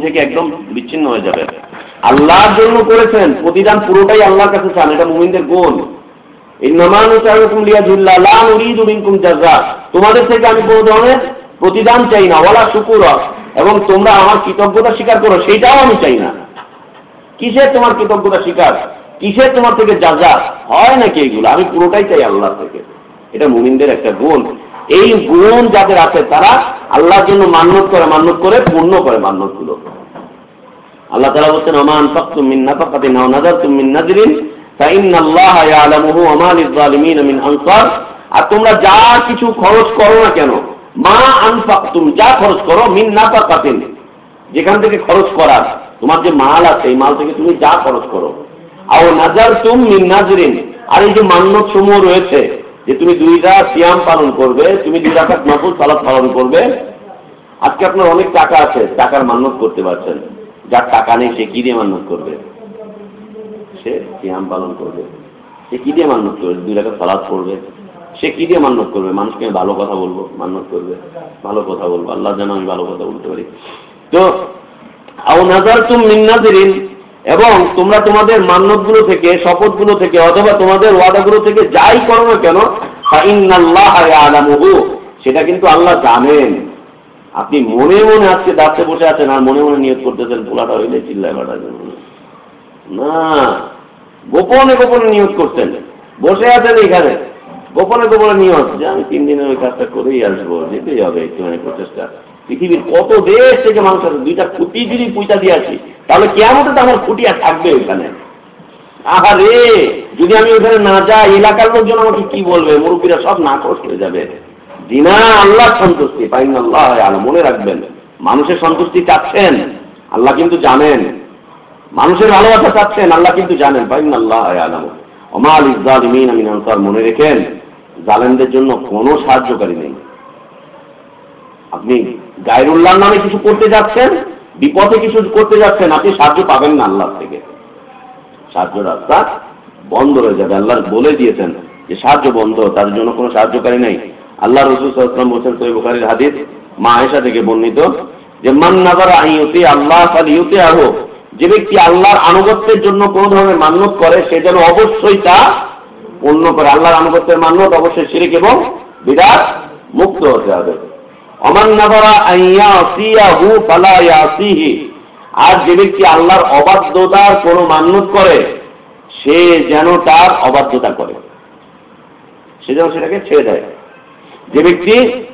থেকে একদম বিচ্ছিন্ন হয়ে যাবে। আল্লাহর জন্য করেছেন, প্রতিদান পুরোটাই আল্লাহর কাছে চান, এটা মুমিনদের গুণ। তোমাদের থেকে আমি কোনো ধরনের প্রতিদান চাই না ওলা শুকুর। এবং তোমরা আমার কৃতজ্ঞতা স্বীকার করো, সেইটাও আমি চাই না। কিসের তোমার কৃতজ্ঞতা স্বীকার? কিসের তোমার থেকে যা যা হয় নাকি এইগুলো আমি পুরোটাই চাই আল্লাহ থেকে। এটা মুমিনদের একটা গুণ। এই গুণ যাদের আছে তারা আল্লাহর জন্য মান্যত করে মান্যত করে, পূর্ণ করে মান্যতগুলো আল্লাহ তালা বলছেন অমান ফাকতুম মিন নাফাকাতিন আও নাযারতুম মিন নাযরিন ফাইন্নাল্লাহ ইয়ালামুহু ওয়া মা লিয-যালিমিন মিন আনসার। আর তোমরা যা কিছু খরচ করো না কেন, মা আনফাকতুম, যা খরচ করো, মিন নাফাকাতিন, যেখান থেকে খরচ করার, তোমার যে মাল আছে, এই মাল থেকে তুমি যা খরচ করো। আও নাযারতুম মিন নাযরিন আর এই যে মান্যত সমূহ রয়েছে যে তুমি দুইটা সিয়াম পালন করবে, তুমি দুই রাকাত নফল সালাত পালন করবে। আজকে আপনার অনেক টাকা আছে, টাকার মান্যত করতে পারছেন। যার টাকা নেই, সে কি দিয়ে মান্যত করবে? সে সিয়াম পালন করবে। সে কি দিয়ে মান্যত করবে? দুই রাকাত সালাদ পড়বে। সে কি দিয়ে মান্যত করবে? মানুষকে আমি ভালো কথা বলব মান্যত করবে। ভালো কথা বলব। আল্লাহ যেন আমি ভালো কথা বলতে পারি। তো, আও নাজার তুম মিন্নাদিন এবং তোমরা তোমাদের মান্যতগুলো থেকে, শপথগুলো থেকে, অথবা তোমাদের ওয়াদাগুলো থেকে যাই করো না কেন সেটা কিন্তু আল্লাহ জানেন। আপনি মনে মনে আজকে দাঁতে বসে আছেন আর মনে মনে নিয়োগ করতেছেন, পোলাটা হইলে চিল্লায় বাটা না, গোপনে গোপনে নিয়োগ করছেন বসে আছেন এখানে। গোপনে গোপনে নিয়োগ যে আমি তিন দিনের ওই কাজটা করেই আসব, যেতেই হবে, একটুখানি প্রচেষ্টা। পৃথিবীর কত দেশ থেকে মানুষ আছে দুইটা খুঁটি যদি পয়সা দিয়ে আসি, তাহলে কেমন তো আমার খুঁটি আর থাকবে ওইখানে। আহারে যদি আমি ওখানে না যাই, এলাকার লোকজন আমাকে কি বলবে? মুরব্বীরা সব না হয়ে যাবে। দিনা আল্লাহ সন্তুষ্টি পাইন আল্লাহ মনে রাখবেন, মানুষের সন্তুষ্টি চাচ্ছেন, আল্লাহ কিন্তু জানেন। মানুষের ভালোবাসা চাচ্ছেন, আল্লাহ কিন্তু জানেন পাইন আল্লাহ আলম অমাল ইজাদ মিন আমিন মনে রেখেন জালেনদের জন্য কোনো সাহায্যকারী নেই। আপনি গায়রুল্লাহর নামে কিছু করতে যাচ্ছেন বিপদে কিছু করতে যাচ্ছেন, আপনি সাহায্য পাবেন না আল্লাহ থেকে। সাহায্য রাস্তা বন্ধ হয়ে যাবে। আল্লাহ বলে দিয়েছেন যে সাহায্য বন্ধ তাদের জন্য কোনো সাহায্যকারী নেই। আল্লাহ রসুল বলছেন সৈব বুখারির হাদিস, মা আয়েশা থেকে বর্ণিত যে, মান নাজার আইয়তে আল্লাহ ইউতে আহো যে ব্যক্তি আল্লাহর আনুগত্যের জন্য কোনো ধরনের মান্যত করে, সে যেন অবশ্যই তা পূর্ণ করে। আল্লাহর আনুগত্যের মান্যত অবশ্যই শিরিক এবং বিরাট মুক্ত হতে হবে। আর যে ব্যক্তি আল্লাহর অবাধ্যতার কোনো মান্যত করে, সে যেন তার অবাধ্যতা করে। সে যেন সেটাকে ছেড়ে দেয়। যে ব্যক্তি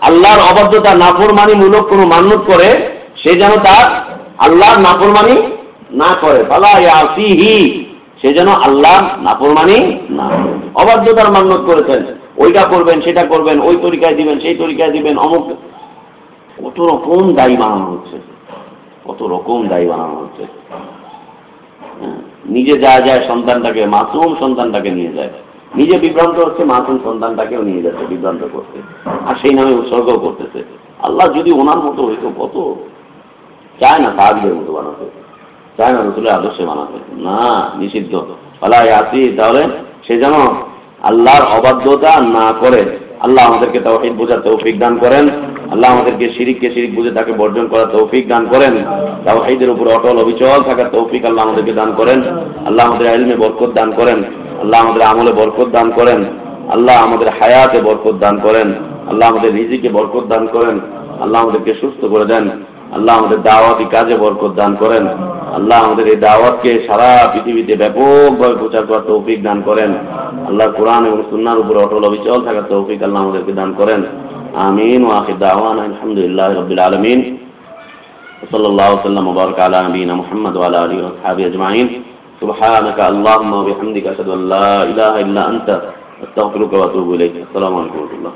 আল্লাহর অবাধ্যতা নাফরমানি মূলক কোনো মান্যত করে, সে যেন তার আল্লাহর নাফরমানি না করে। সে যেন আল্লাহ নাফরমানি না অবাধ্যতার মান্যত করেছেন ওইটা করবেন সেটা করবেন ওই তরিকায় দিবেন সেই তরিকায় দিবেন অমুক। কত রকম দায়ী বানানো হচ্ছে। কত রকম দায়ী বানানো হচ্ছে। হ্যাঁ, নিজে যায় যায় সন্তানটাকে মাসুম সন্তানটাকে নিয়ে যায়। নিজে বিভ্রান্ত হচ্ছে মাসুম সন্তানটাকেও নিয়ে যাচ্ছে বিভ্রান্ত করতে আর সেই নামে উৎসর্গ করতেছে। আল্লাহ যদি ওনার মতো হইতো কত? চায় না তাহাবিদের মতো বানাতে। চায় না রসুলের আদর্শে বানাতে। না নিষিদ্ধ। পালাই আসি তাহলে সে যেন আল্লাহর অবাধ্যতা না করে আল্লাহ আমাদেরকে তৌফিক বোঝার তৌফিক দান করেন। আল্লাহ আমাদেরকে শিরিককে শিরিক বুঝে তাকে বর্জন করার তৌফিক দান করেন। তাওহীদের উপর অটল অবিচল থাকার তৌফিক আল্লাহ আমাদেরকে দান করেন। আল্লাহ আমাদের আইলমে বরকত দান করেন। আল্লাহ আমাদের আমলে বরকত দান করেন। আল্লাহ আমাদের হায়াতে বরকত দান করেন। আল্লাহ আমাদের রিজিকে বরকত দান করেন। আল্লাহ আমাদেরকে সুস্থ করে দেন। আল্লাহ আমাদের দাওয়াতি কাজে বরকত দান করেন আল্লাহ আমাদের এই দাওয়াতকে সারা পৃথিবীতে ব্যাপকভাবে প্রচার করার তৌফিক দান করেন আল্লাহ কোরআন এবং সুন্নার উপর অটল অবিচল থাকার তৌফিক আল্লাহ আমাদেরকে দান করেন আমিন ওয়াহিদ দাওয়ান আলহামদুলিল্লাহ রবিল আলমিন صلى الله وسلم وبارك على نبينا محمد وعلى اله وصحبه اجمعين سبحانك اللهم وبحمدك اشهد ان لا اله الا انت استغفرك واتوب اليك السلام عليكم ورحمه الله